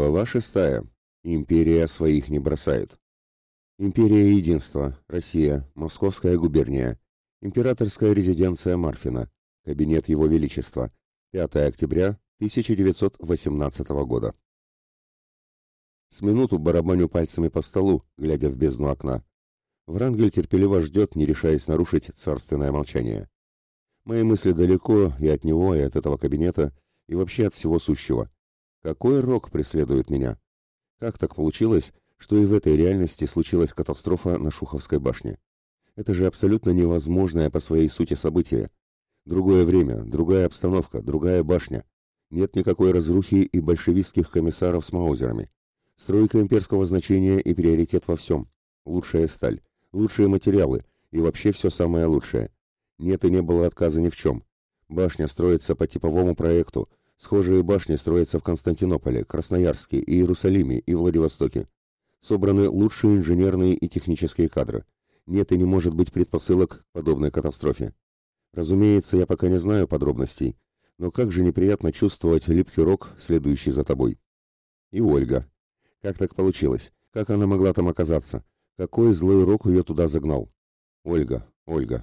Глава шестая. Империя своих не бросает. Империя Единства. Россия. Московская губерния. Императорская резиденция Марфина. Кабинет Его Величества. 5 октября 1918 года. С минуту барабаню пальцами по столу, глядя в бездну окна. Врангель терпеливо ждет, не решаясь нарушить царственное молчание. Мои мысли далеко и от него, и от этого кабинета, и вообще от всего сущего. Какой рок преследует меня? Как так получилось, что и в этой реальности случилась катастрофа на Шуховской башне? Это же абсолютно невозможное по своей сути событие. Другое время, другая обстановка, другая башня. Нет никакой разрухи и большевистских комиссаров с маузерами. Стройка имперского значения и приоритет во всем. Лучшая сталь, лучшие материалы и вообще все самое лучшее. Нет и не было отказа ни в чем. Башня строится по типовому проекту, Схожие башни строятся в Константинополе, Красноярске, Иерусалиме и Владивостоке. Собраны лучшие инженерные и технические кадры. Нет и не может быть предпосылок к подобной катастрофе. Разумеется, я пока не знаю подробностей, но как же неприятно чувствовать липкий рок, следующий за тобой. И Ольга. Как так получилось? Как она могла там оказаться? Какой злой рок ее туда загнал? Ольга, Ольга.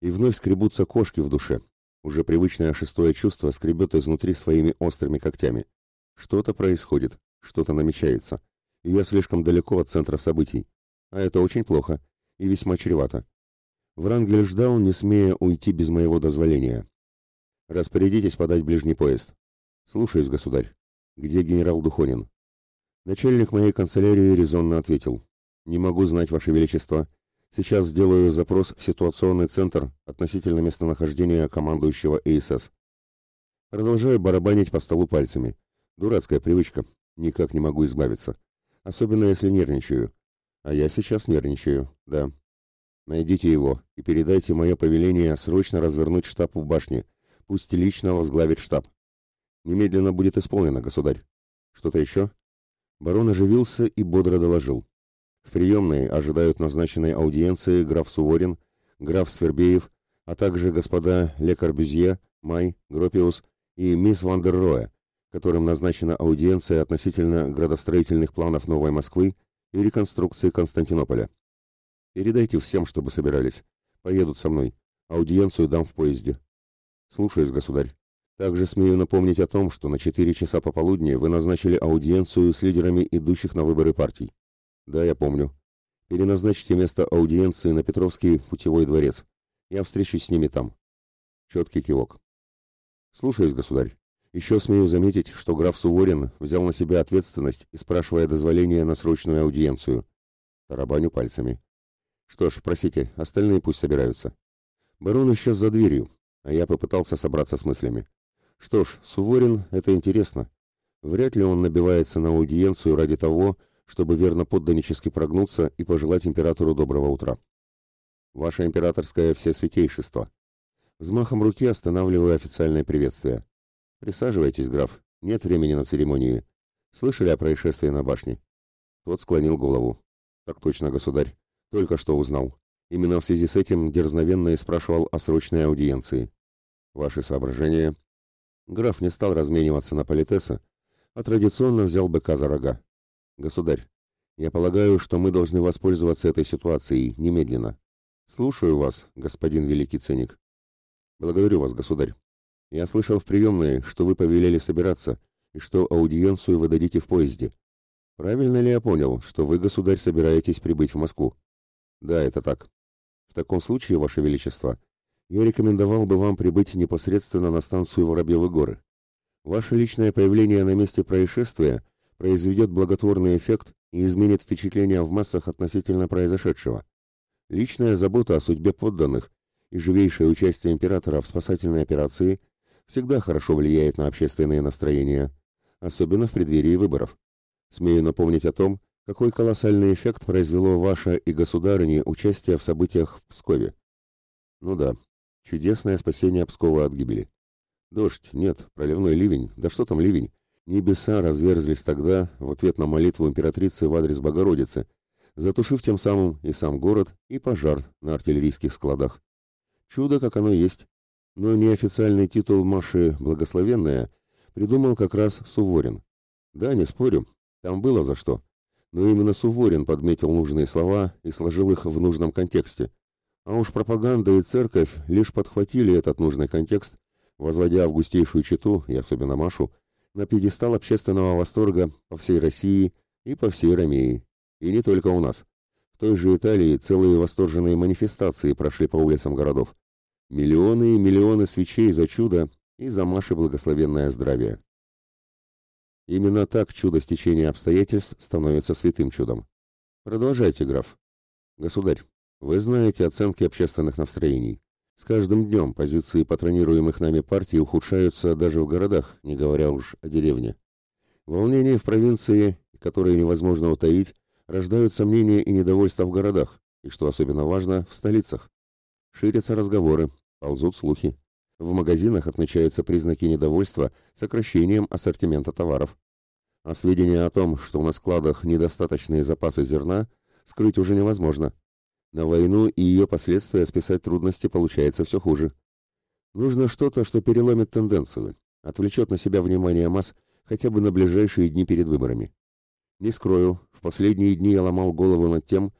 И вновь скребутся кошки в душе. Уже привычное шестое чувство скребет изнутри своими острыми когтями. Что-то происходит, что-то намечается. И я слишком далеко от центра событий. А это очень плохо и весьма чревато. Врангель ждал, не смея уйти без моего дозволения. «Распорядитесь подать ближний поезд». «Слушаюсь, государь». «Где генерал Духонин?» Начальник моей канцелярии резонно ответил. «Не могу знать, Ваше Величество. Сейчас сделаю запрос в ситуационный центр относительно местонахождения командующего АСС. Продолжаю барабанить по столу пальцами. Дурацкая привычка. Никак не могу избавиться. Особенно если нервничаю. А я сейчас нервничаю, да. Найдите его и передайте мое повеление срочно развернуть штаб в башне. Пусть лично возглавит штаб. Немедленно будет исполнено, государь. Что-то еще? Барон оживился и бодро доложил. В приемной ожидают назначенной аудиенции граф Суворин, граф Свербеев, а также господа Ле Корбюзье, Май, Гропиус и мисс Вандерроя, которым назначена аудиенция относительно градостроительных планов Новой Москвы и реконструкции Константинополя. Передайте всем, чтобы собирались. Поедут со мной. Аудиенцию дам в поезде. Слушаюсь, государь. Также смею напомнить о том, что на 4 часа пополудни вы назначили аудиенцию с лидерами идущих на выборы партий. Да, я помню. Переназначьте место аудиенции на Петровский путевой дворец. Я встречусь с ними там. Четкий кивок. Слушаюсь, государь. Еще смею заметить, что граф Суворин взял на себя ответственность и спрашивая дозволения на срочную аудиенцию. Тарабаню пальцами. Что ж, просите, остальные пусть собираются. Барон исчез за дверью, а я попытался собраться с мыслями. Что ж, Суворин — это интересно. Вряд ли он набивается на аудиенцию ради того, чтобы верно подданически прогнуться и пожелать императору доброго утра. Ваше императорское всесвятейшество. Взмахом руки останавливаю официальное приветствие. Присаживайтесь, граф. Нет времени на церемонии. Слышали о происшествии на башне? Тот склонил голову. Так точно, государь. Только что узнал. Именно в связи с этим дерзновенно и спрашивал о срочной аудиенции. Ваши соображения? Граф не стал размениваться на политеса, а традиционно взял быка за рога. Государь, я полагаю, что мы должны воспользоваться этой ситуацией немедленно. Слушаю вас, господин великий ценник. Благодарю вас, государь. Я слышал в приемной, что вы повелели собираться и что аудиенцию вы дадите в поезде. Правильно ли я понял, что вы, государь, собираетесь прибыть в Москву? Да, это так. В таком случае, ваше величество, я рекомендовал бы вам прибыть непосредственно на станцию Воробьевы горы. Ваше личное появление на месте происшествия произведет благотворный эффект и изменит впечатление в массах относительно произошедшего. Личная забота о судьбе подданных и живейшее участие императора в спасательной операции всегда хорошо влияет на общественные настроения, особенно в преддверии выборов. Смею напомнить о том, какой колоссальный эффект произвело ваше и государыне участие в событиях в Пскове. Ну да, чудесное спасение Пскова от гибели. Дождь, нет, проливной ливень, да что там ливень, Небеса разверзлись тогда в ответ на молитву императрицы в адрес Богородицы, затушив тем самым и сам город, и пожар на артиллерийских складах. Чудо, как оно есть. Но неофициальный титул Маши «Благословенная» придумал как раз Суворин. Да, не спорю, там было за что. Но именно Суворин подметил нужные слова и сложил их в нужном контексте. А уж пропаганда и церковь лишь подхватили этот нужный контекст, возводя августейшую читу, и особенно Машу, на пьедестал общественного восторга по всей России и по всей Ромеи. И не только у нас. В той же Италии целые восторженные манифестации прошли по улицам городов. Миллионы и миллионы свечей за чудо и за Маше благословенное здравие. Именно так чудо стечения обстоятельств становится святым чудом. Продолжайте, граф. Государь, вы знаете оценки общественных настроений. С каждым днем позиции патронируемых нами партий ухудшаются даже в городах, не говоря уж о деревне. Волнения в провинции, которые невозможно утаить, рождают сомнения и недовольство в городах, и, что особенно важно, в столицах. Ширятся разговоры, ползут слухи. В магазинах отмечаются признаки недовольства сокращением ассортимента товаров. А сведения о том, что на складах недостаточные запасы зерна, скрыть уже невозможно. На войну и ее последствия списать трудности получается все хуже. Нужно что-то, что переломит тенденцию, отвлечет на себя внимание масс хотя бы на ближайшие дни перед выборами. Не скрою, в последние дни я ломал голову над тем,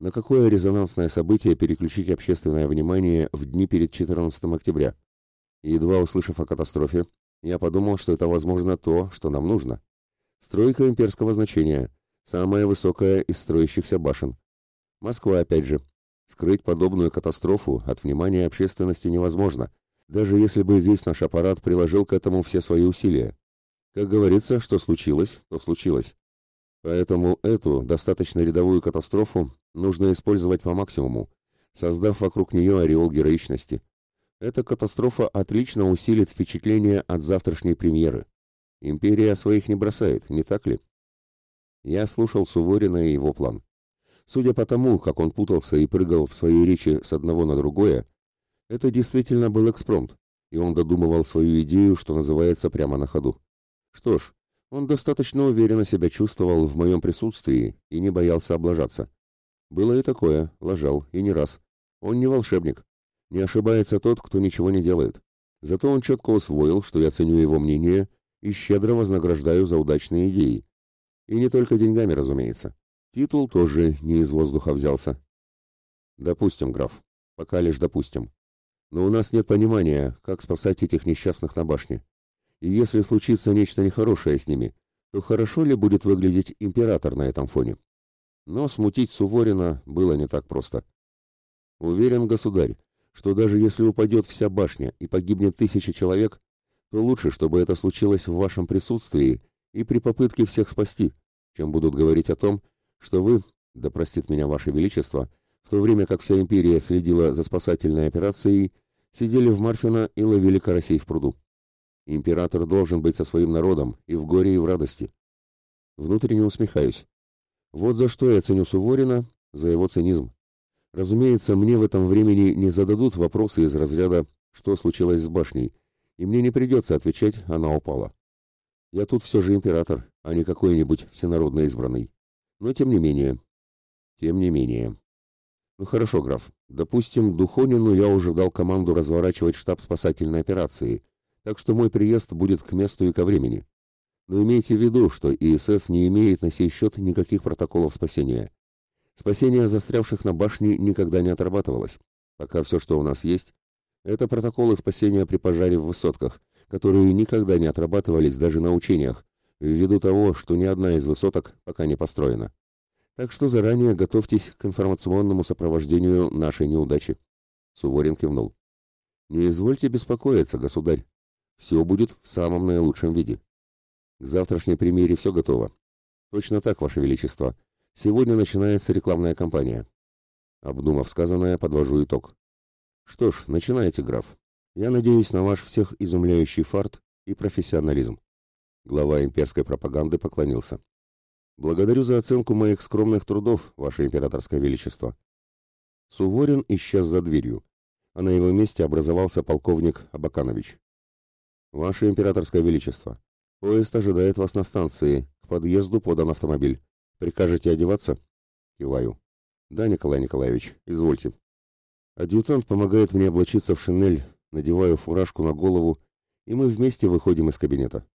на какое резонансное событие переключить общественное внимание в дни перед 14 октября. Едва услышав о катастрофе, я подумал, что это, возможно, то, что нам нужно. Стройка имперского значения, самая высокая из строящихся башен. Москва, опять же. Скрыть подобную катастрофу от внимания общественности невозможно, даже если бы весь наш аппарат приложил к этому все свои усилия. Как говорится, что случилось, то случилось. Поэтому эту, достаточно рядовую катастрофу, нужно использовать по максимуму, создав вокруг нее ореол героичности. Эта катастрофа отлично усилит впечатление от завтрашней премьеры. Империя своих не бросает, не так ли? Я слушал Суворина и его план. Судя по тому, как он путался и прыгал в своей речи с одного на другое, это действительно был экспромт, и он додумывал свою идею, что называется, прямо на ходу. Что ж, он достаточно уверенно себя чувствовал в моем присутствии и не боялся облажаться. Было и такое, лажал, и не раз. Он не волшебник. Не ошибается тот, кто ничего не делает. Зато он четко усвоил, что я ценю его мнение и щедро вознаграждаю за удачные идеи. И не только деньгами, разумеется. Титул тоже не из воздуха взялся. Допустим, граф. Пока лишь допустим. Но у нас нет понимания, как спасать этих несчастных на башне. И если случится нечто нехорошее с ними, то хорошо ли будет выглядеть император на этом фоне? Но смутить Суворина было не так просто. Уверен, государь, что даже если упадет вся башня и погибнет тысяча человек, то лучше, чтобы это случилось в вашем присутствии и при попытке всех спасти, чем будут говорить о том, что вы, да простит меня ваше величество, в то время как вся империя следила за спасательной операцией, сидели в Марфино и ловили карасей в пруду. Император должен быть со своим народом и в горе, и в радости. Внутренне усмехаюсь. Вот за что я ценю Суворина, за его цинизм. Разумеется, мне в этом времени не зададут вопросы из разряда «что случилось с башней?», и мне не придется отвечать «она упала». Я тут все же император, а не какой-нибудь всенародно избранный. Но тем не менее. Тем не менее. Ну хорошо, граф. Допустим, Духонину я уже дал команду разворачивать штаб спасательной операции, так что мой приезд будет к месту и ко времени. Но имейте в виду, что ИСС не имеет на сей счет никаких протоколов спасения. Спасение застрявших на башне никогда не отрабатывалось. Пока все, что у нас есть, это протоколы спасения при пожаре в высотках, которые никогда не отрабатывались даже на учениях, ввиду того, что ни одна из высоток пока не построена. Так что заранее готовьтесь к информационному сопровождению нашей неудачи. Суворин кивнул. Не извольте беспокоиться, государь. Все будет в самом наилучшем виде. К завтрашней премьере все готово. Точно так, Ваше Величество. Сегодня начинается рекламная кампания. Обдумав сказанное, подвожу итог. Что ж, начинайте, граф. Я надеюсь на ваш всех изумляющий фарт и профессионализм. Глава имперской пропаганды поклонился. «Благодарю за оценку моих скромных трудов, Ваше Императорское Величество». Суворин исчез за дверью, а на его месте образовался полковник Абаканович. «Ваше Императорское Величество, поезд ожидает вас на станции, к подъезду подан автомобиль. Прикажете одеваться?» Киваю. «Да, Николай Николаевич, извольте». Адъютант помогает мне облачиться в шинель, надеваю фуражку на голову, и мы вместе выходим из кабинета.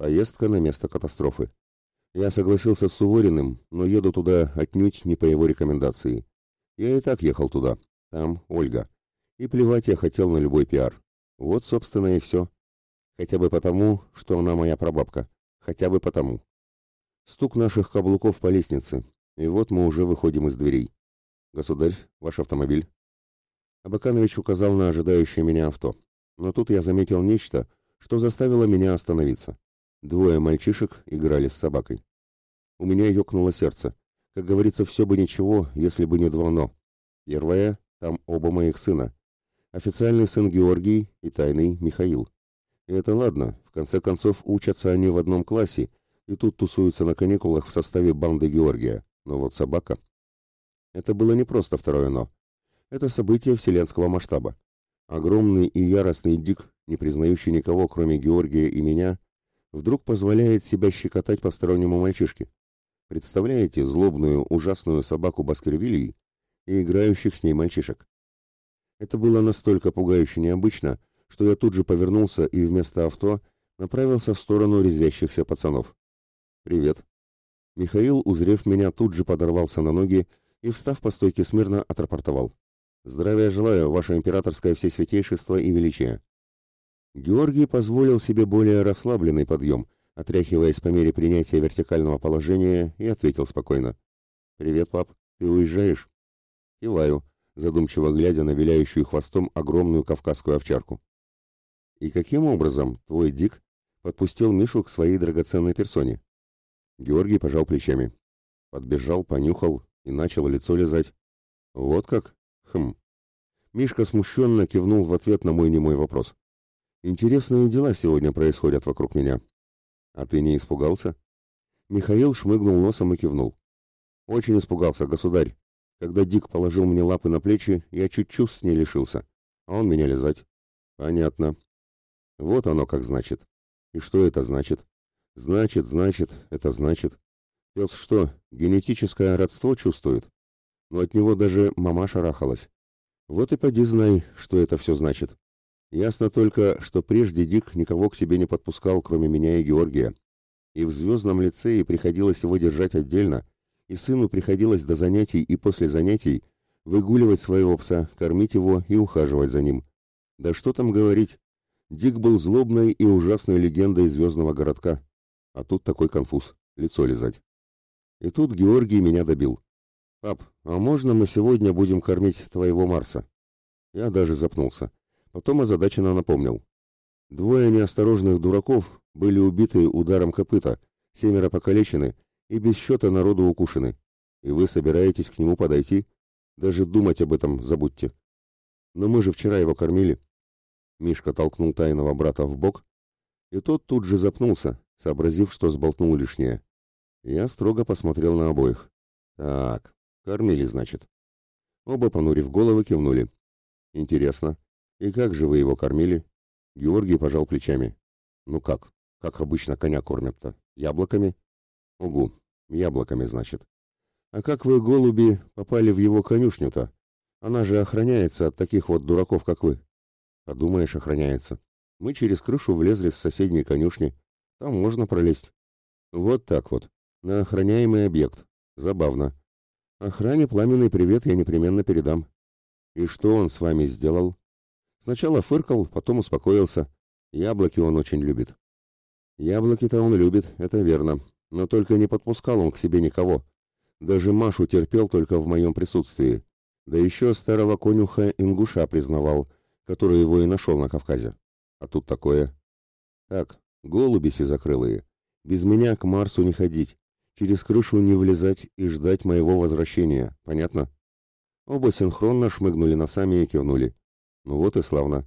Поездка на место катастрофы. Я согласился с Сувориным, но еду туда отнюдь не по его рекомендации. Я и так ехал туда. Там Ольга. И плевать я хотел на любой пиар. Вот, собственно, и все. Хотя бы потому, что она моя прабабка. Хотя бы потому. Стук наших каблуков по лестнице. И вот мы уже выходим из дверей. Государь, ваш автомобиль. Абаканович указал на ожидающее меня авто. Но тут я заметил нечто, что заставило меня остановиться. Двое мальчишек играли с собакой. У меня ёкнуло сердце. Как говорится, все бы ничего, если бы не два «но». Первое — там оба моих сына. Официальный сын Георгий и тайный Михаил. И это ладно, в конце концов учатся они в одном классе, и тут тусуются на каникулах в составе банды Георгия. Но вот собака... Это было не просто второе «но». Это событие вселенского масштаба. Огромный и яростный Дик, не признающий никого, кроме Георгия и меня, вдруг позволяет себя щекотать постороннему мальчишке. Представляете злобную, ужасную собаку Баскервилей и играющих с ней мальчишек? Это было настолько пугающе необычно, что я тут же повернулся и вместо авто направился в сторону резвящихся пацанов. «Привет». Михаил, узрев меня, тут же подорвался на ноги и, встав по стойке смирно, отрапортовал. «Здравия желаю, ваше императорское всесвятейшество и величие». Георгий позволил себе более расслабленный подъем, отряхиваясь по мере принятия вертикального положения, и ответил спокойно. «Привет, пап. Ты уезжаешь?» Киваю, задумчиво глядя на виляющую хвостом огромную кавказскую овчарку. «И каким образом твой Дик подпустил Мишу к своей драгоценной персоне?» Георгий пожал плечами. Подбежал, понюхал и начал лицо лизать. «Вот как? Хм». Мишка смущенно кивнул в ответ на мой немой вопрос. Интересные дела сегодня происходят вокруг меня. А ты не испугался? Михаил шмыгнул носом и кивнул. Очень испугался, государь. Когда Дик положил мне лапы на плечи, я чуть чувств не лишился. А он меня лизать. Понятно. Вот оно как значит. И что это значит? Значит, значит, это значит. Пес что, генетическое родство чувствует? Но от него даже мама шарахалась. Вот и поди знай, что это все значит. Ясно только, что прежде Дик никого к себе не подпускал, кроме меня и Георгия. И в звездном лицее приходилось его держать отдельно, и сыну приходилось до занятий и после занятий выгуливать своего пса, кормить его и ухаживать за ним. Да что там говорить, Дик был злобной и ужасной легендой звездного городка. А тут такой конфуз, лицо лизать. И тут Георгий меня добил. «Пап, а можно мы сегодня будем кормить твоего Марса?» Я даже запнулся. Потом озадаченно напомнил. Двое неосторожных дураков были убиты ударом копыта, семеро покалечены и без счета народу укушены. И вы собираетесь к нему подойти? Даже думать об этом забудьте. Но мы же вчера его кормили. Мишка толкнул тайного брата в бок, и тот тут же запнулся, сообразив, что сболтнул лишнее. Я строго посмотрел на обоих. Так, кормили, значит. Оба, понурив головы, кивнули. Интересно, «И как же вы его кормили?» Георгий пожал плечами. «Ну как? Как обычно коня кормят-то? Яблоками?» «Угу, яблоками, значит. А как вы, голуби, попали в его конюшню-то? Она же охраняется от таких вот дураков, как вы». «Подумаешь, охраняется. Мы через крышу влезли с соседней конюшни. Там можно пролезть». «Вот так вот. На охраняемый объект. Забавно. Охране пламенный привет я непременно передам». «И что он с вами сделал?» Сначала фыркал, потом успокоился. Яблоки он очень любит. Яблоки-то он любит, это верно. Но только не подпускал он к себе никого. Даже Машу терпел только в моем присутствии. Да еще старого конюха Ингуша признавал, который его и нашел на Кавказе. А тут такое. Так, голуби закрылые. Без меня к Марсу не ходить. Через крышу не влезать и ждать моего возвращения. Понятно? Оба синхронно шмыгнули носами и кивнули. Ну вот и славно.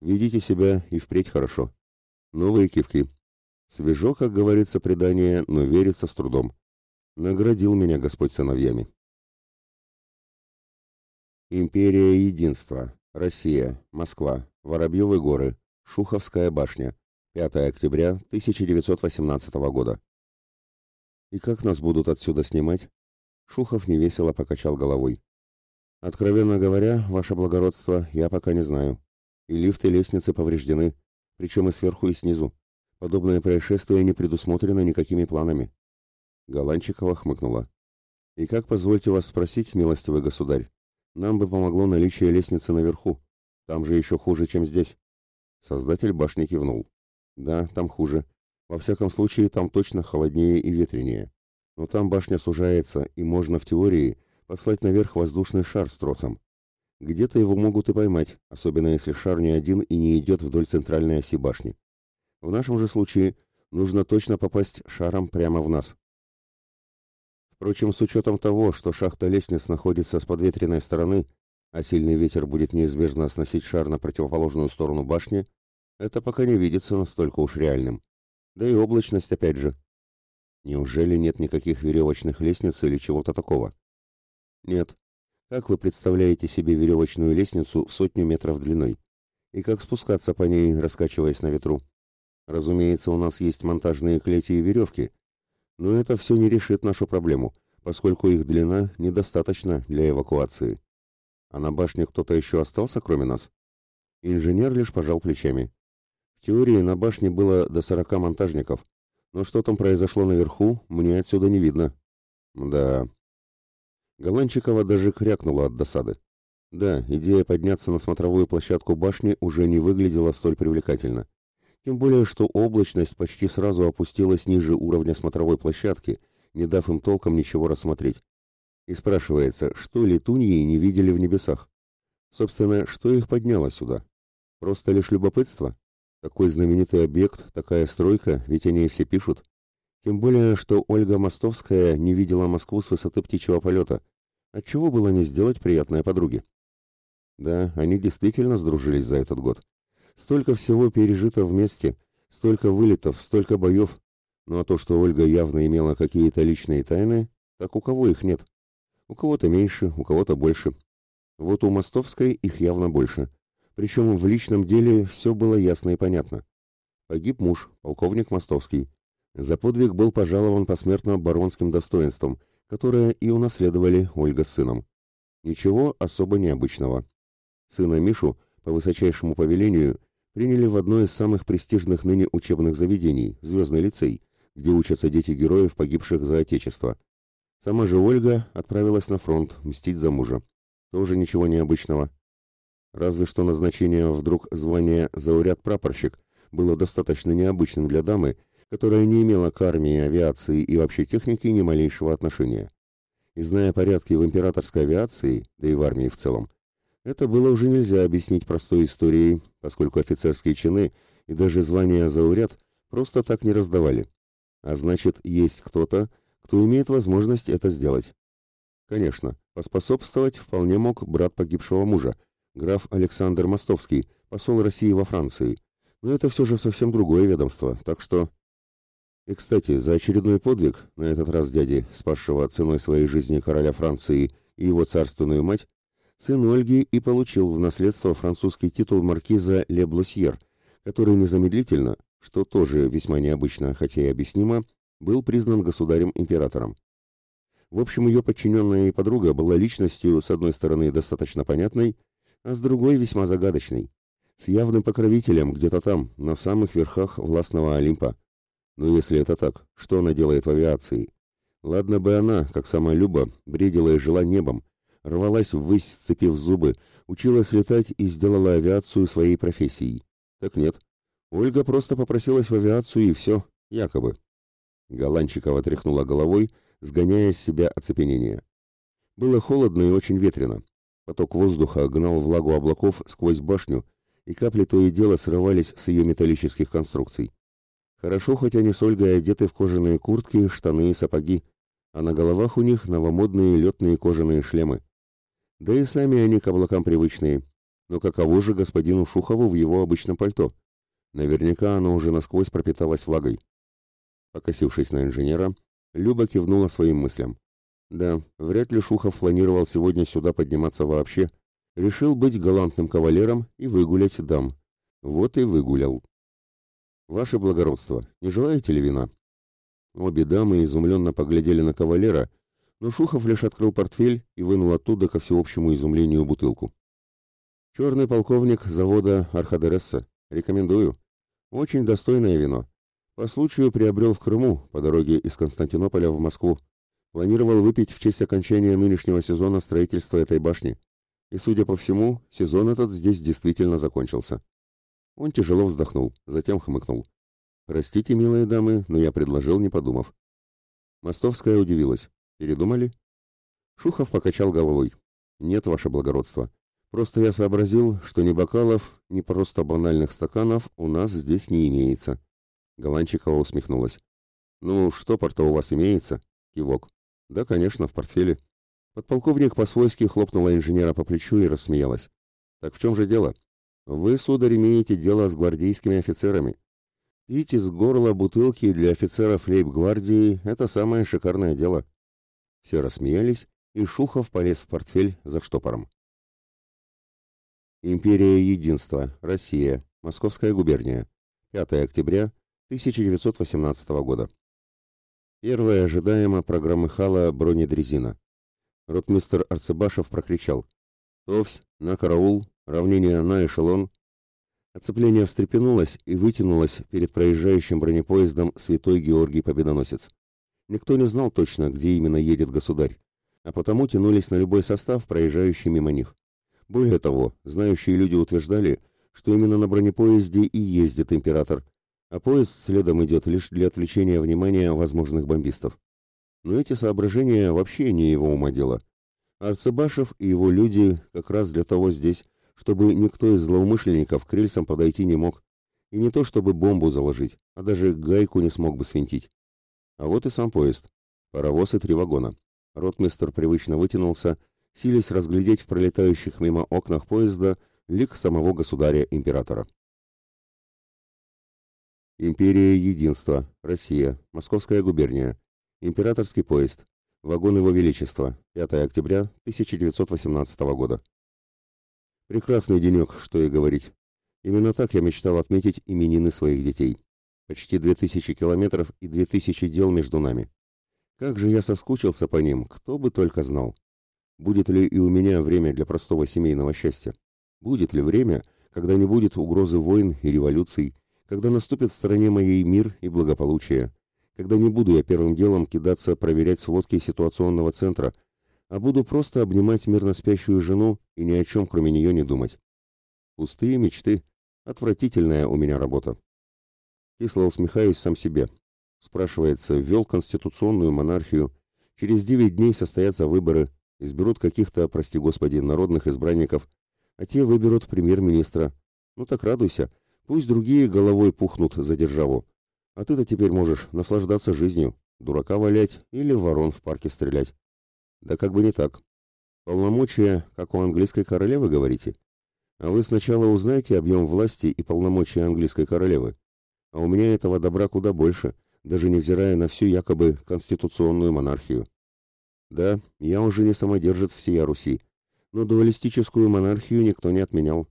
Ведите себя и впредь хорошо. Новые кивки. Свежо, как говорится, предание, но верится с трудом. Наградил меня Господь сыновьями. Империя Единства. Россия. Москва. Воробьевы горы. Шуховская башня. 5 октября 1918 года. И как нас будут отсюда снимать? Шухов невесело покачал головой. Откровенно говоря, ваше благородство, я пока не знаю. И лифты, и лестницы повреждены, причем и сверху, и снизу. Подобное происшествие не предусмотрено никакими планами. Голанчикова хмыкнула. И как, позвольте вас спросить, милостивый государь, нам бы помогло наличие лестницы наверху. Там же еще хуже, чем здесь. Создатель башни кивнул. Да, там хуже. Во всяком случае, там точно холоднее и ветренее. Но там башня сужается, и можно в теории послать наверх воздушный шар с тросом. Где-то его могут и поймать, особенно если шар не один и не идет вдоль центральной оси башни. В нашем же случае нужно точно попасть шаром прямо в нас. Впрочем, с учетом того, что шахта лестниц находится с подветренной стороны, а сильный ветер будет неизбежно сносить шар на противоположную сторону башни, это пока не видится настолько уж реальным. Да и облачность опять же. Неужели нет никаких веревочных лестниц или чего-то такого? Нет. Как вы представляете себе веревочную лестницу в сотню метров длиной? И как спускаться по ней, раскачиваясь на ветру? Разумеется, у нас есть монтажные клети и веревки, но это все не решит нашу проблему, поскольку их длина недостаточна для эвакуации. А на башне кто-то еще остался, кроме нас? Инженер лишь пожал плечами. В теории на башне было до сорока монтажников, но что там произошло наверху, мне отсюда не видно. Да. Голанчикова даже крякнула от досады. Да, идея подняться на смотровую площадку башни уже не выглядела столь привлекательно. Тем более, что облачность почти сразу опустилась ниже уровня смотровой площадки, не дав им толком ничего рассмотреть. И спрашивается, что летуньи не видели в небесах? Собственно, что их подняло сюда? Просто лишь любопытство? Такой знаменитый объект, такая стройка, ведь они все пишут. Тем более, что Ольга Мостовская не видела Москву с высоты птичьего полета. Отчего было не сделать приятное подруге? Да, они действительно сдружились за этот год. Столько всего пережито вместе, столько вылетов, столько боев. Ну а то, что Ольга явно имела какие-то личные тайны, так у кого их нет? У кого-то меньше, у кого-то больше. Вот у Мостовской их явно больше. Причем в личном деле все было ясно и понятно. Погиб муж, полковник Мостовский. За подвиг был пожалован посмертно баронским достоинством, которое и унаследовали Ольга с сыном. Ничего особо необычного. Сына Мишу по высочайшему повелению приняли в одно из самых престижных ныне учебных заведений – Звездный лицей, где учатся дети героев, погибших за Отечество. Сама же Ольга отправилась на фронт мстить за мужа. Тоже ничего необычного. Разве что назначение вдруг звания зауряд-прапорщик было достаточно необычным для дамы, которая не имела к армии, авиации и вообще технике ни малейшего отношения. И зная порядки в императорской авиации, да и в армии в целом, это было уже нельзя объяснить простой историей, поскольку офицерские чины и даже звания зауряд просто так не раздавали. А значит, есть кто-то, кто имеет возможность это сделать. Конечно, поспособствовать вполне мог брат погибшего мужа, граф Александр Мостовский, посол России во Франции. Но это все же совсем другое ведомство, так что... И, кстати, за очередной подвиг, на этот раз дяди, спасшего ценой своей жизни короля Франции и его царственную мать, сын Ольги и получил в наследство французский титул маркиза Ле Блосьер, который незамедлительно, что тоже весьма необычно, хотя и объяснимо, был признан государем-императором. В общем, ее подчиненная и подруга была личностью, с одной стороны, достаточно понятной, а с другой весьма загадочной, с явным покровителем где-то там, на самых верхах властного Олимпа. Но если это так, что она делает в авиации? Ладно бы она, как сама Люба, бредила и жила небом, рвалась ввысь, сцепив зубы, училась летать и сделала авиацию своей профессией. Так нет. Ольга просто попросилась в авиацию и все, якобы. Голанчикова тряхнула головой, сгоняя с себя оцепенение. Было холодно и очень ветрено. Поток воздуха гнал влагу облаков сквозь башню, и капли то и дело срывались с ее металлических конструкций. Хорошо, хоть они с Ольгой одеты в кожаные куртки, штаны и сапоги, а на головах у них новомодные летные кожаные шлемы. Да и сами они к облакам привычные. Но каково же господину Шухову в его обычном пальто? Наверняка оно уже насквозь пропиталось влагой. Покосившись на инженера, Люба кивнула своим мыслям. Да, вряд ли Шухов планировал сегодня сюда подниматься вообще. Решил быть галантным кавалером и выгулять дам. Вот и выгулял. Ваше благородство, не желаете ли вина? Обе дамы изумленно поглядели на кавалера, но Шухов лишь открыл портфель и вынул оттуда ко всеобщему изумлению бутылку. Черный полковник завода Архадересса. Рекомендую. Очень достойное вино. По случаю приобрел в Крыму, по дороге из Константинополя в Москву. Планировал выпить в честь окончания нынешнего сезона строительства этой башни. И, судя по всему, сезон этот здесь действительно закончился. Он тяжело вздохнул, затем хмыкнул. «Простите, милые дамы, но я предложил, не подумав». Мостовская удивилась. «Передумали?» Шухов покачал головой. «Нет, ваше благородство. Просто я сообразил, что ни бокалов, ни просто банальных стаканов у нас здесь не имеется». Голанчикова усмехнулась. «Ну, штопор-то у вас имеется?» Кивок. «Да, конечно, в портфеле». Подполковник по-свойски хлопнула инженера по плечу и рассмеялась. «Так в чем же дело? Вы, сударь, имеете дело с гвардейскими офицерами. Пить из горла бутылки для офицеров лейб-гвардии – это самое шикарное дело». Все рассмеялись, и Шухов полез в портфель за штопором. Империя Единства. Россия. Московская губерния. 5 октября 1918 года. Первая ожидаемо прогромыхала бронедрезина. Ротмистер Арцебашев прокричал. «Товсь! На караул! Равнение на эшелон!» Оцепление встрепенулось и вытянулось перед проезжающим бронепоездом Святой Георгий Победоносец. Никто не знал точно, где именно едет государь, а потому тянулись на любой состав, проезжающий мимо них. Более того, знающие люди утверждали, что именно на бронепоезде и ездит император – а поезд следом идет лишь для отвлечения внимания возможных бомбистов. Но эти соображения вообще не его ума дело. Арцебашев и его люди как раз для того здесь, чтобы никто из злоумышленников к рельсам подойти не мог. И не то чтобы бомбу заложить, а даже гайку не смог бы свинтить. А вот и сам поезд. Паровоз и три вагона. Ротмистер привычно вытянулся, силясь разглядеть в пролетающих мимо окнах поезда лик самого государя-императора. Империя Единства. Россия. Московская губерния. Императорский поезд. Вагон Его Величества. 5 октября 1918 года. Прекрасный денек, что и говорить. Именно так я мечтал отметить именины своих детей. Почти 2000 километров и 2000 дел между нами. Как же я соскучился по ним, кто бы только знал. Будет ли и у меня время для простого семейного счастья? Будет ли время, когда не будет угрозы войн и революций, когда наступит в стране моей мир и благополучие, когда не буду я первым делом кидаться проверять сводки ситуационного центра, а буду просто обнимать мирно спящую жену и ни о чем кроме нее не думать. Пустые мечты. Отвратительная у меня работа. Кисло усмехаюсь сам себе. Спрашивается, ввел конституционную монархию, через девять дней состоятся выборы, изберут каких-то, прости господи, народных избранников, а те выберут премьер-министра. Ну так радуйся, Пусть другие головой пухнут за державу. А ты-то теперь можешь наслаждаться жизнью, дурака валять или ворон в парке стрелять. Да как бы не так. Полномочия, как у английской королевы, говорите? А вы сначала узнайте объем власти и полномочия английской королевы. А у меня этого добра куда больше, даже невзирая на всю якобы конституционную монархию. Да, я уже не самодержец всей Руси, но дуалистическую монархию никто не отменял.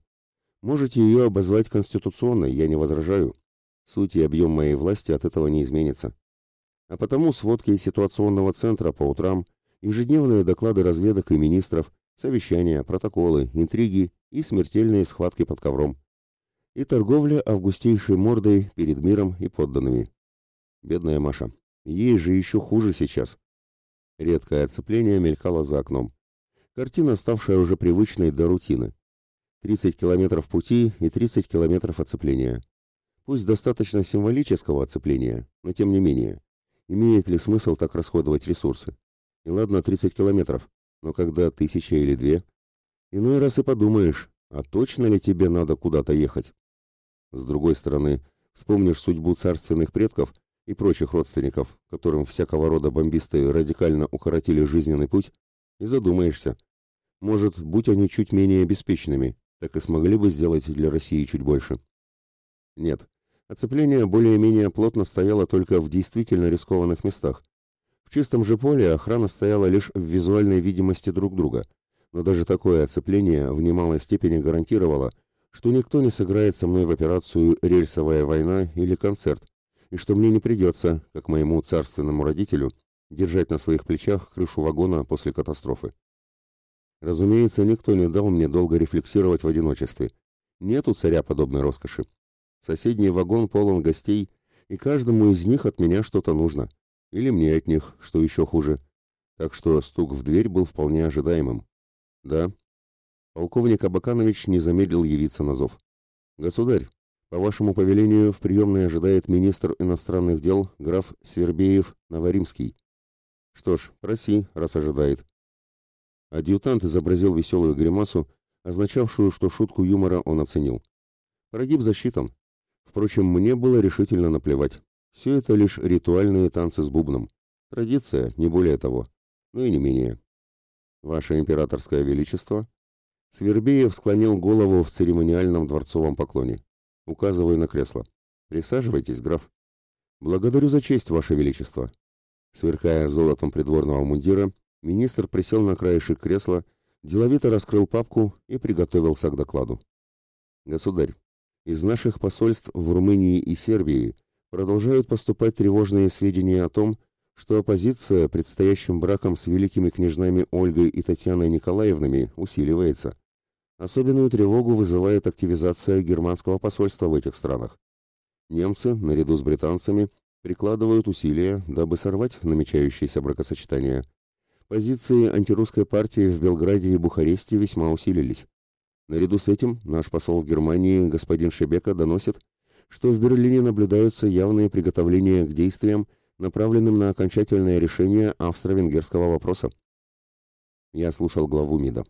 Можете ее обозвать конституционной, я не возражаю. Суть и объем моей власти от этого не изменится. А потому сводки ситуационного центра по утрам, ежедневные доклады разведок и министров, совещания, протоколы, интриги и смертельные схватки под ковром. И торговля августейшей мордой перед миром и подданными. Бедная Маша. Ей же еще хуже сейчас. Редкое оцепление мелькало за окном. Картина, ставшая уже привычной до рутины. 30 километров пути и 30 километров оцепления. Пусть достаточно символического оцепления, но тем не менее. Имеет ли смысл так расходовать ресурсы? И ладно, 30 километров, но когда тысяча или две? Иной раз и подумаешь, а точно ли тебе надо куда-то ехать? С другой стороны, вспомнишь судьбу царственных предков и прочих родственников, которым всякого рода бомбисты радикально укоротили жизненный путь, и задумаешься. Может, будь они чуть менее обеспеченными, так и смогли бы сделать для России чуть больше. Нет, оцепление более-менее плотно стояло только в действительно рискованных местах. В чистом же поле охрана стояла лишь в визуальной видимости друг друга, но даже такое оцепление в немалой степени гарантировало, что никто не сыграет со мной в операцию «Рельсовая война» или «Концерт», и что мне не придется, как моему царственному родителю, держать на своих плечах крышу вагона после катастрофы. Разумеется, никто не дал мне долго рефлексировать в одиночестве. Нет у царя подобной роскоши. Соседний вагон полон гостей, и каждому из них от меня что-то нужно. Или мне от них, что еще хуже. Так что стук в дверь был вполне ожидаемым. Да. Полковник Абаканович не замедлил явиться на зов. Государь, по вашему повелению в приемной ожидает министр иностранных дел граф Свербеев Новоримский. Что ж, проси, раз ожидает. Адъютант изобразил веселую гримасу, означавшую, что шутку юмора он оценил. Прогиб засчитан. Впрочем, мне было решительно наплевать. Все это лишь ритуальные танцы с бубном. Традиция, не более того. Ну и не менее. Ваше императорское величество. Свербеев склонил голову в церемониальном дворцовом поклоне. Указываю на кресло. Присаживайтесь, граф. Благодарю за честь, ваше величество. Сверкая золотом придворного мундира, министр присел на краешек кресла, деловито раскрыл папку и приготовился к докладу. Государь, из наших посольств в Румынии и Сербии продолжают поступать тревожные сведения о том, что оппозиция предстоящим браком с великими княжнами Ольгой и Татьяной Николаевнами усиливается. Особенную тревогу вызывает активизация германского посольства в этих странах. Немцы, наряду с британцами, прикладывают усилия, дабы сорвать намечающееся бракосочетание. Позиции антирусской партии в Белграде и Бухаресте весьма усилились. Наряду с этим наш посол в Германии господин Шебека доносит, что в Берлине наблюдаются явные приготовления к действиям, направленным на окончательное решение австро-венгерского вопроса. Я слушал главу МИДа.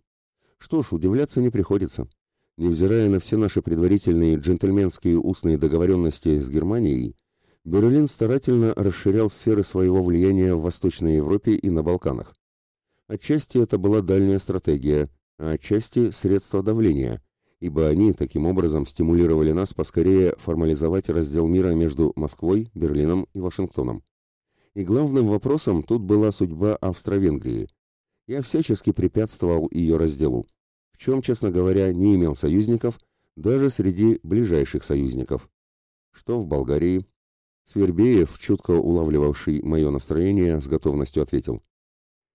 Что ж, удивляться не приходится. Невзирая на все наши предварительные джентльменские устные договоренности с Германией, Берлин старательно расширял сферы своего влияния в Восточной Европе и на Балканах. Отчасти это была дальняя стратегия, а отчасти средства давления, ибо они таким образом стимулировали нас поскорее формализовать раздел мира между Москвой, Берлином и Вашингтоном. И главным вопросом тут была судьба Австро-Венгрии. Я всячески препятствовал ее разделу, в чем, честно говоря, не имел союзников, даже среди ближайших союзников. Что в Болгарии? Свербеев, чутко улавливавший мое настроение, с готовностью ответил.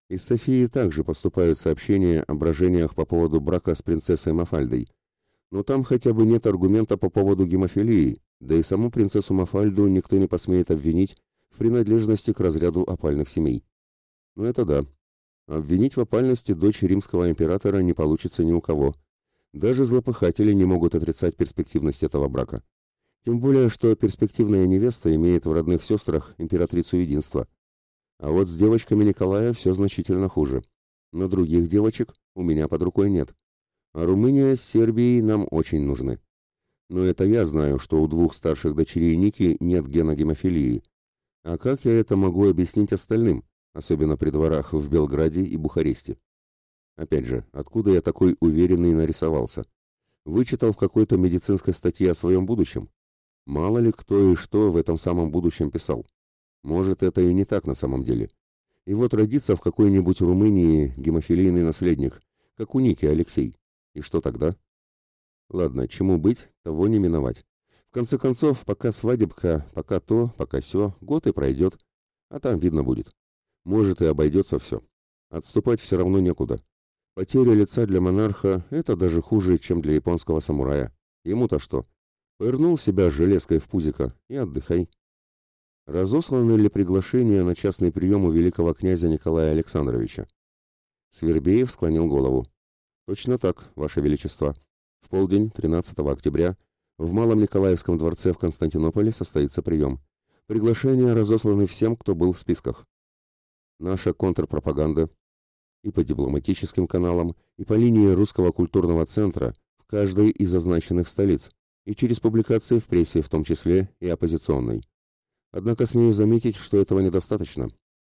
Из Софии также поступают сообщения о брожениях по поводу брака с принцессой Мафальдой. Но там хотя бы нет аргумента по поводу гемофилии, да и саму принцессу Мафальду никто не посмеет обвинить в принадлежности к разряду опальных семей. Ну это да. Обвинить в опальности дочь римского императора не получится ни у кого. Даже злопыхатели не могут отрицать перспективность этого брака. Тем более, что перспективная невеста имеет в родных сестрах императрицу единства – а вот с девочками Николая все значительно хуже. Но других девочек у меня под рукой нет. Румыния с Сербией нам очень нужны. Но это я знаю, что у двух старших дочерей Ники нет гена гемофилии. А как я это могу объяснить остальным, особенно при дворах в Белграде и Бухаресте? Опять же, откуда я такой уверенный нарисовался? Вычитал в какой-то медицинской статье о своем будущем? Мало ли кто и что в этом самом будущем писал. Может, это и не так на самом деле. И вот родится в какой-нибудь Румынии гемофилийный наследник, как у Ники Алексей. И что тогда? Ладно, чему быть, того не миновать. В конце концов, пока свадебка, пока то, пока сё, год и пройдет. А там видно будет. Может и обойдется все. Отступать все равно некуда. Потеря лица для монарха – это даже хуже, чем для японского самурая. Ему-то что? Пырнул себя железкой в пузико и отдыхай. Разосланы ли приглашения на частный прием у великого князя Николая Александровича? Свербеев склонил голову. Точно так, Ваше Величество. В полдень 13 октября в Малом Николаевском дворце в Константинополе состоится прием. Приглашения разосланы всем, кто был в списках. Наша контрпропаганда и по дипломатическим каналам, и по линии Русского культурного центра в каждой из означенных столиц, и через публикации в прессе, в том числе и оппозиционной. Однако смею заметить, что этого недостаточно.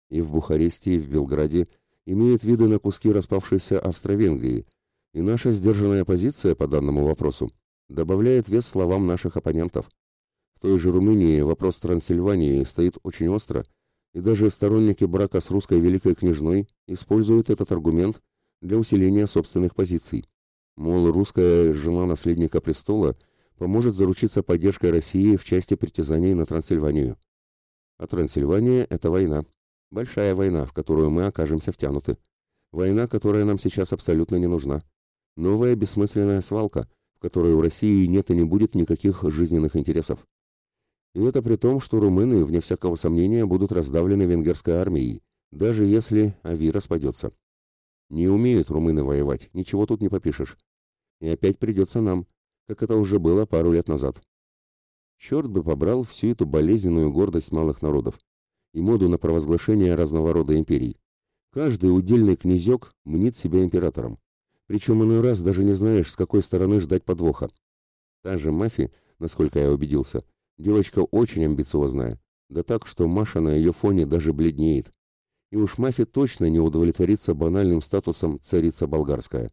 И в Бухаресте, и в Белграде имеют виды на куски распавшейся Австро-Венгрии, и наша сдержанная позиция по данному вопросу добавляет вес словам наших оппонентов. В той же Румынии вопрос Трансильвании стоит очень остро, и даже сторонники брака с русской великой княжной используют этот аргумент для усиления собственных позиций. Мол, русская жена наследника престола поможет заручиться поддержкой России в части притязаний на Трансильванию. А Трансильвания – это война. Большая война, в которую мы окажемся втянуты. Война, которая нам сейчас абсолютно не нужна. Новая бессмысленная свалка, в которой у России нет и не будет никаких жизненных интересов. И это при том, что румыны, вне всякого сомнения, будут раздавлены венгерской армией, даже если Ави распадется. Не умеют румыны воевать, ничего тут не попишешь. И опять придется нам, как это уже было пару лет назад. Черт бы побрал всю эту болезненную гордость малых народов и моду на провозглашение разного рода империй. Каждый удельный князек мнит себя императором. Причем иной раз даже не знаешь, с какой стороны ждать подвоха. Та же Мафи, насколько я убедился, девочка очень амбициозная, да так, что Маша на ее фоне даже бледнеет. И уж Мафи точно не удовлетворится банальным статусом царица болгарская.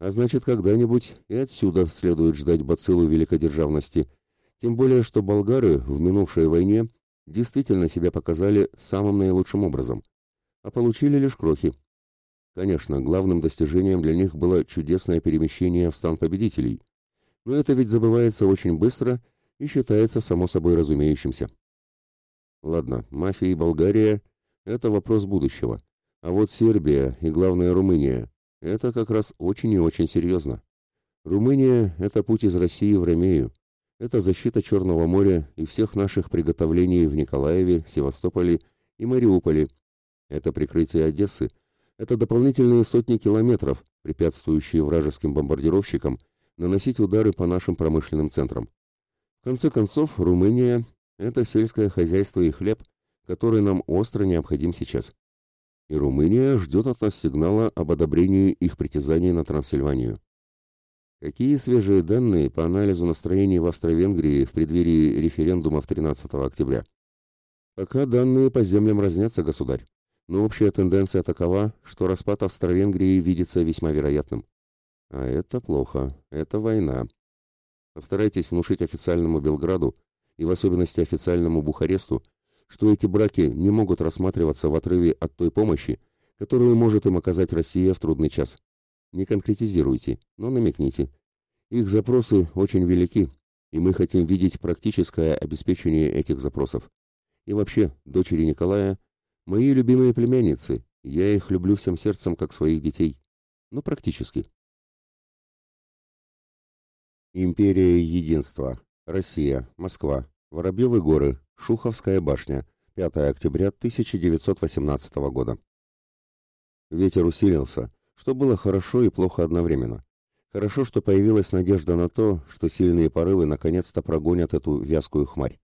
А значит, когда-нибудь и отсюда следует ждать бациллу великодержавности, тем более, что болгары в минувшей войне действительно себя показали самым наилучшим образом, а получили лишь крохи. Конечно, главным достижением для них было чудесное перемещение в стан победителей, но это ведь забывается очень быстро и считается само собой разумеющимся. Ладно, мафия и Болгария – это вопрос будущего, а вот Сербия и, главное, Румыния – это как раз очень и очень серьезно. Румыния – это путь из России в Ромею, это защита Черного моря и всех наших приготовлений в Николаеве, Севастополе и Мариуполе. Это прикрытие Одессы. Это дополнительные сотни километров, препятствующие вражеским бомбардировщикам наносить удары по нашим промышленным центрам. В конце концов, Румыния – это сельское хозяйство и хлеб, который нам остро необходим сейчас. И Румыния ждет от нас сигнала об одобрении их притязаний на Трансильванию. Какие свежие данные по анализу настроений в Австро-Венгрии в преддверии референдумов 13 октября? Пока данные по землям разнятся, государь, но общая тенденция такова, что распад Австро-Венгрии видится весьма вероятным. А это плохо, это война. Постарайтесь внушить официальному Белграду, и в особенности официальному Бухаресту, что эти браки не могут рассматриваться в отрыве от той помощи, которую может им оказать Россия в трудный час. Не конкретизируйте, но намекните. Их запросы очень велики, и мы хотим видеть практическое обеспечение этих запросов. И вообще, дочери Николая – мои любимые племянницы, я их люблю всем сердцем, как своих детей. Но практически. Империя Единства. Россия. Москва. Воробьевы горы. Шуховская башня. 5 октября 1918 года. Ветер усилился что было хорошо и плохо одновременно. Хорошо, что появилась надежда на то, что сильные порывы наконец-то прогонят эту вязкую хмарь.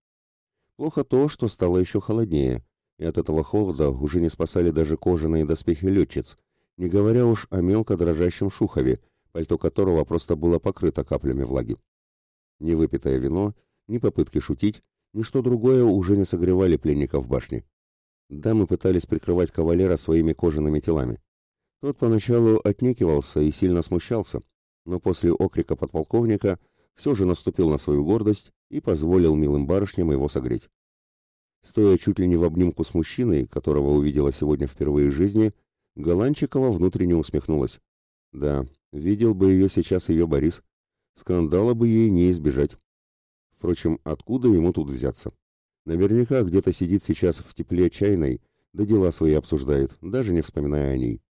Плохо то, что стало еще холоднее, и от этого холода уже не спасали даже кожаные доспехи летчиц, не говоря уж о мелко дрожащем шухове, пальто которого просто было покрыто каплями влаги. Ни выпитое вино, ни попытки шутить, ни что другое уже не согревали пленников в башне. Дамы пытались прикрывать кавалера своими кожаными телами. Тот поначалу отнекивался и сильно смущался, но после окрика подполковника все же наступил на свою гордость и позволил милым барышням его согреть. Стоя чуть ли не в обнимку с мужчиной, которого увидела сегодня впервые в жизни, Голанчикова внутренне усмехнулась. Да, видел бы ее сейчас ее Борис. Скандала бы ей не избежать. Впрочем, откуда ему тут взяться? Наверняка где-то сидит сейчас в тепле чайной, да дела свои обсуждает, даже не вспоминая о ней.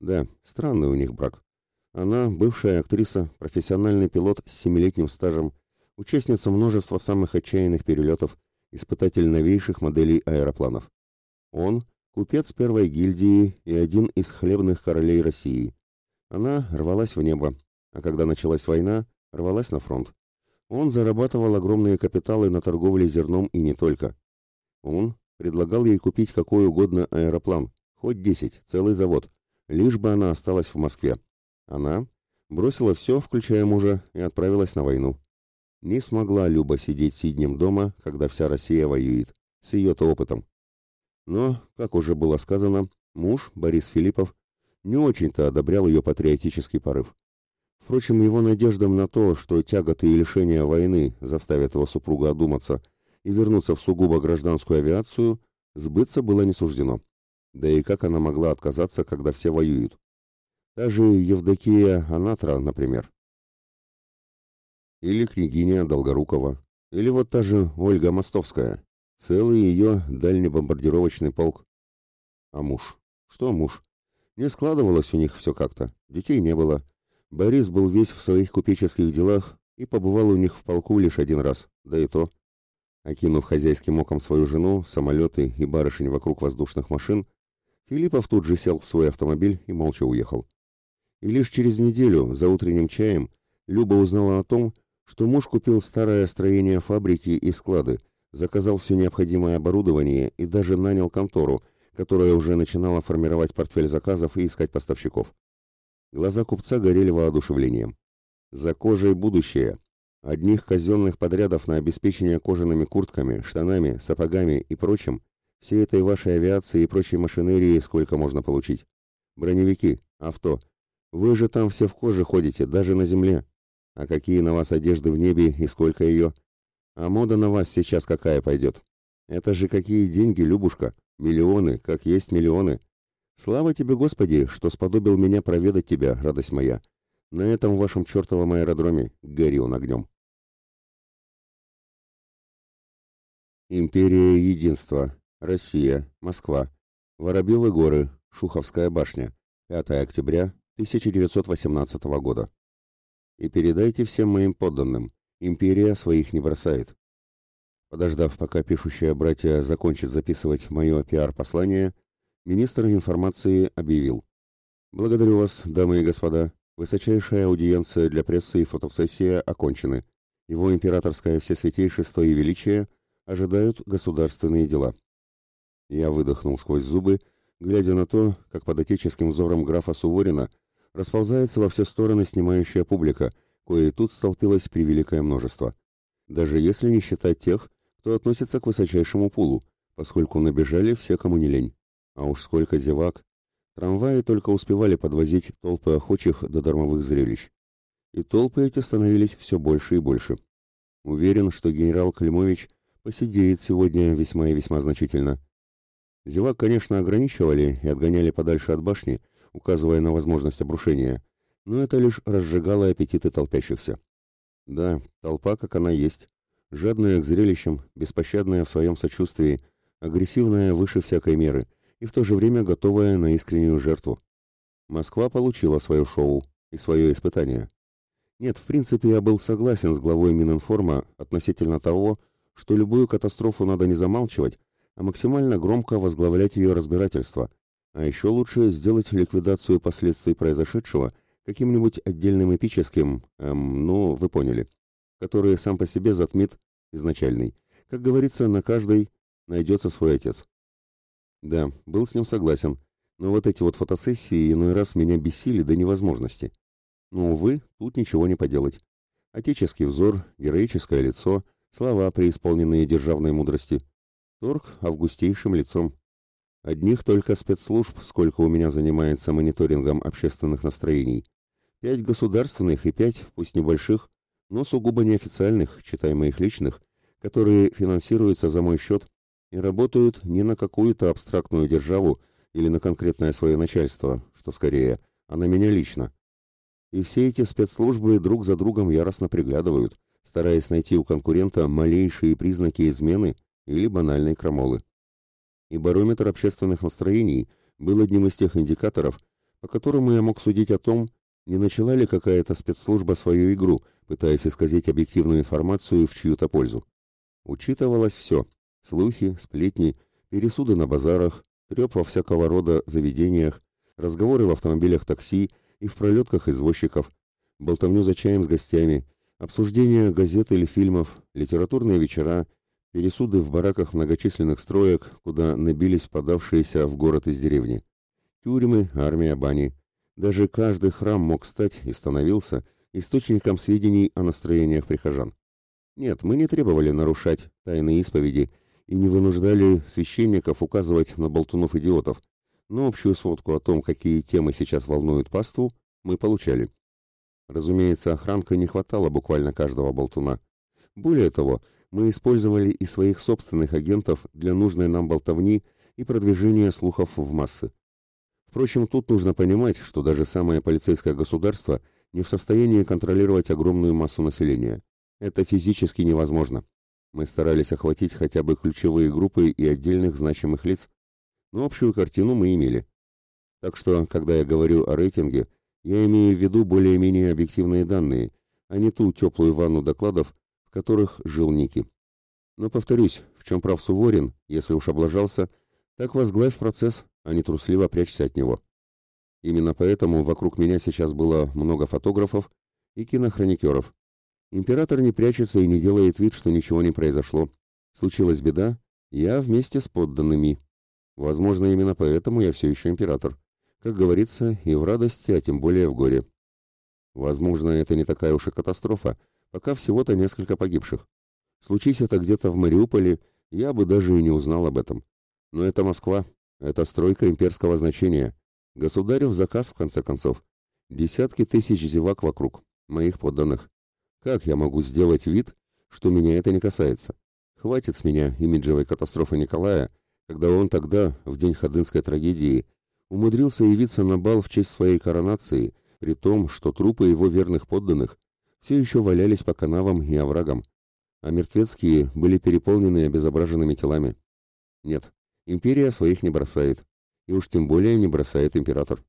Да, странный у них брак. Она бывшая актриса, профессиональный пилот с семилетним стажем, участница множества самых отчаянных перелетов, испытатель новейших моделей аэропланов. Он – купец первой гильдии и один из хлебных королей России. Она рвалась в небо, а когда началась война, рвалась на фронт. Он зарабатывал огромные капиталы на торговле зерном и не только. Он предлагал ей купить какой угодно аэроплан, хоть десять, целый завод – лишь бы она осталась в Москве. Она бросила все, включая мужа, и отправилась на войну. Не смогла Люба сидеть сиднем дома, когда вся Россия воюет, с ее-то опытом. Но, как уже было сказано, муж, Борис Филиппов, не очень-то одобрял ее патриотический порыв. Впрочем, его надеждам на то, что тяготы и лишения войны заставят его супруга одуматься и вернуться в сугубо гражданскую авиацию, сбыться было не суждено. Да и как она могла отказаться, когда все воюют? Та же Евдокия Анатра, например. Или княгиня Долгорукова. Или вот та же Ольга Мостовская. Целый ее дальнебомбардировочный полк. А муж? Что муж? Не складывалось у них все как-то. Детей не было. Борис был весь в своих купеческих делах и побывал у них в полку лишь один раз. Да и то. Окинув хозяйским оком свою жену, самолеты и барышень вокруг воздушных машин, Филиппов тут же сел в свой автомобиль и молча уехал. И лишь через неделю, за утренним чаем, Люба узнала о том, что муж купил старое строение фабрики и склады, заказал все необходимое оборудование и даже нанял контору, которая уже начинала формировать портфель заказов и искать поставщиков. Глаза купца горели воодушевлением. За кожей будущее. Одних казенных подрядов на обеспечение кожаными куртками, штанами, сапогами и прочим, всей этой вашей авиации и прочей машинерии сколько можно получить. Броневики, авто. Вы же там все в коже ходите, даже на земле. А какие на вас одежды в небе и сколько ее? А мода на вас сейчас какая пойдет? Это же какие деньги, Любушка? Миллионы, как есть миллионы. Слава тебе, Господи, что сподобил меня проведать тебя, радость моя. На этом вашем чертовом аэродроме гори он огнем. Империя Единства. Россия. Москва. Воробьевы горы. Шуховская башня. 5 октября 1918 года. И передайте всем моим подданным. Империя своих не бросает. Подождав, пока пишущая братья закончит записывать мое пиар-послание, министр информации объявил. «Благодарю вас, дамы и господа. Высочайшая аудиенция для прессы и фотосессия окончены. Его императорское всесвятейшество и величие ожидают государственные дела. Я выдохнул сквозь зубы, глядя на то, как под отеческим взором графа Суворина расползается во все стороны снимающая публика, кое тут столпилось превеликое множество. Даже если не считать тех, кто относится к высочайшему пулу, поскольку набежали все, кому не лень. А уж сколько зевак, Трамваи только успевали подвозить толпы охочих до дармовых зрелищ. И толпы эти становились все больше и больше. Уверен, что генерал Климович посидеет сегодня весьма и весьма значительно. Зевак, конечно, ограничивали и отгоняли подальше от башни, указывая на возможность обрушения, но это лишь разжигало аппетиты толпящихся. Да, толпа, как она есть, жадная к зрелищам, беспощадная в своем сочувствии, агрессивная выше всякой меры – и в то же время готовая на искреннюю жертву. Москва получила свое шоу и свое испытание. Нет, в принципе, я был согласен с главой Мининформа относительно того, что любую катастрофу надо не замалчивать, а максимально громко возглавлять ее разбирательство, а еще лучше сделать ликвидацию последствий произошедшего каким-нибудь отдельным эпическим, эм, ну, вы поняли, который сам по себе затмит изначальный. Как говорится, на каждой найдется свой отец. Да, был с ним согласен, но вот эти вот фотосессии иной раз меня бесили до невозможности. Но, увы, тут ничего не поделать. Отеческий взор, героическое лицо, слова, преисполненные державной мудрости. Торг августейшим лицом. Одних только спецслужб, сколько у меня занимается мониторингом общественных настроений. Пять государственных и пять, пусть небольших, но сугубо неофициальных, читай моих личных, которые финансируются за мой счет и работают не на какую-то абстрактную державу или на конкретное свое начальство, что скорее, а на меня лично. И все эти спецслужбы друг за другом яростно приглядывают, стараясь найти у конкурента малейшие признаки измены или банальной крамолы. И барометр общественных настроений был одним из тех индикаторов, по которому я мог судить о том, не начала ли какая-то спецслужба свою игру, пытаясь исказить объективную информацию в чью-то пользу. Учитывалось все, Слухи, сплетни, пересуды на базарах, треп во всякого рода заведениях, разговоры в автомобилях такси и в пролетках извозчиков, болтовню за чаем с гостями, обсуждения газет или фильмов, литературные вечера, пересуды в бараках многочисленных строек, куда набились подавшиеся в город из деревни. Тюрьмы, армия, бани. Даже каждый храм мог стать и становился источником сведений о настроениях прихожан. Нет, мы не требовали нарушать тайные исповеди и не вынуждали священников указывать на болтунов-идиотов, но общую сводку о том, какие темы сейчас волнуют паству, мы получали. Разумеется, охранка не хватало буквально каждого болтуна. Более того, мы использовали и своих собственных агентов для нужной нам болтовни и продвижения слухов в массы. Впрочем, тут нужно понимать, что даже самое полицейское государство не в состоянии контролировать огромную массу населения. Это физически невозможно. Мы старались охватить хотя бы ключевые группы и отдельных значимых лиц, но общую картину мы имели. Так что, когда я говорю о рейтинге, я имею в виду более-менее объективные данные, а не ту теплую ванну докладов, которых жил Ники. Но, повторюсь, в чем прав Суворин, если уж облажался, так возглавь процесс, а не трусливо прячься от него. Именно поэтому вокруг меня сейчас было много фотографов и кинохроникеров. Император не прячется и не делает вид, что ничего не произошло. Случилась беда, я вместе с подданными. Возможно, именно поэтому я все еще император. Как говорится, и в радости, а тем более в горе. Возможно, это не такая уж и катастрофа, пока всего-то несколько погибших. Случись это где-то в Мариуполе, я бы даже и не узнал об этом. Но это Москва, это стройка имперского значения. Государев заказ, в конце концов. Десятки тысяч зевак вокруг, моих подданных. Как я могу сделать вид, что меня это не касается? Хватит с меня имиджевой катастрофы Николая, когда он тогда, в день Ходынской трагедии, умудрился явиться на бал в честь своей коронации, при том, что трупы его верных подданных все еще валялись по канавам и оврагам, а мертвецкие были переполнены обезображенными телами. Нет, империя своих не бросает, и уж тем более не бросает император.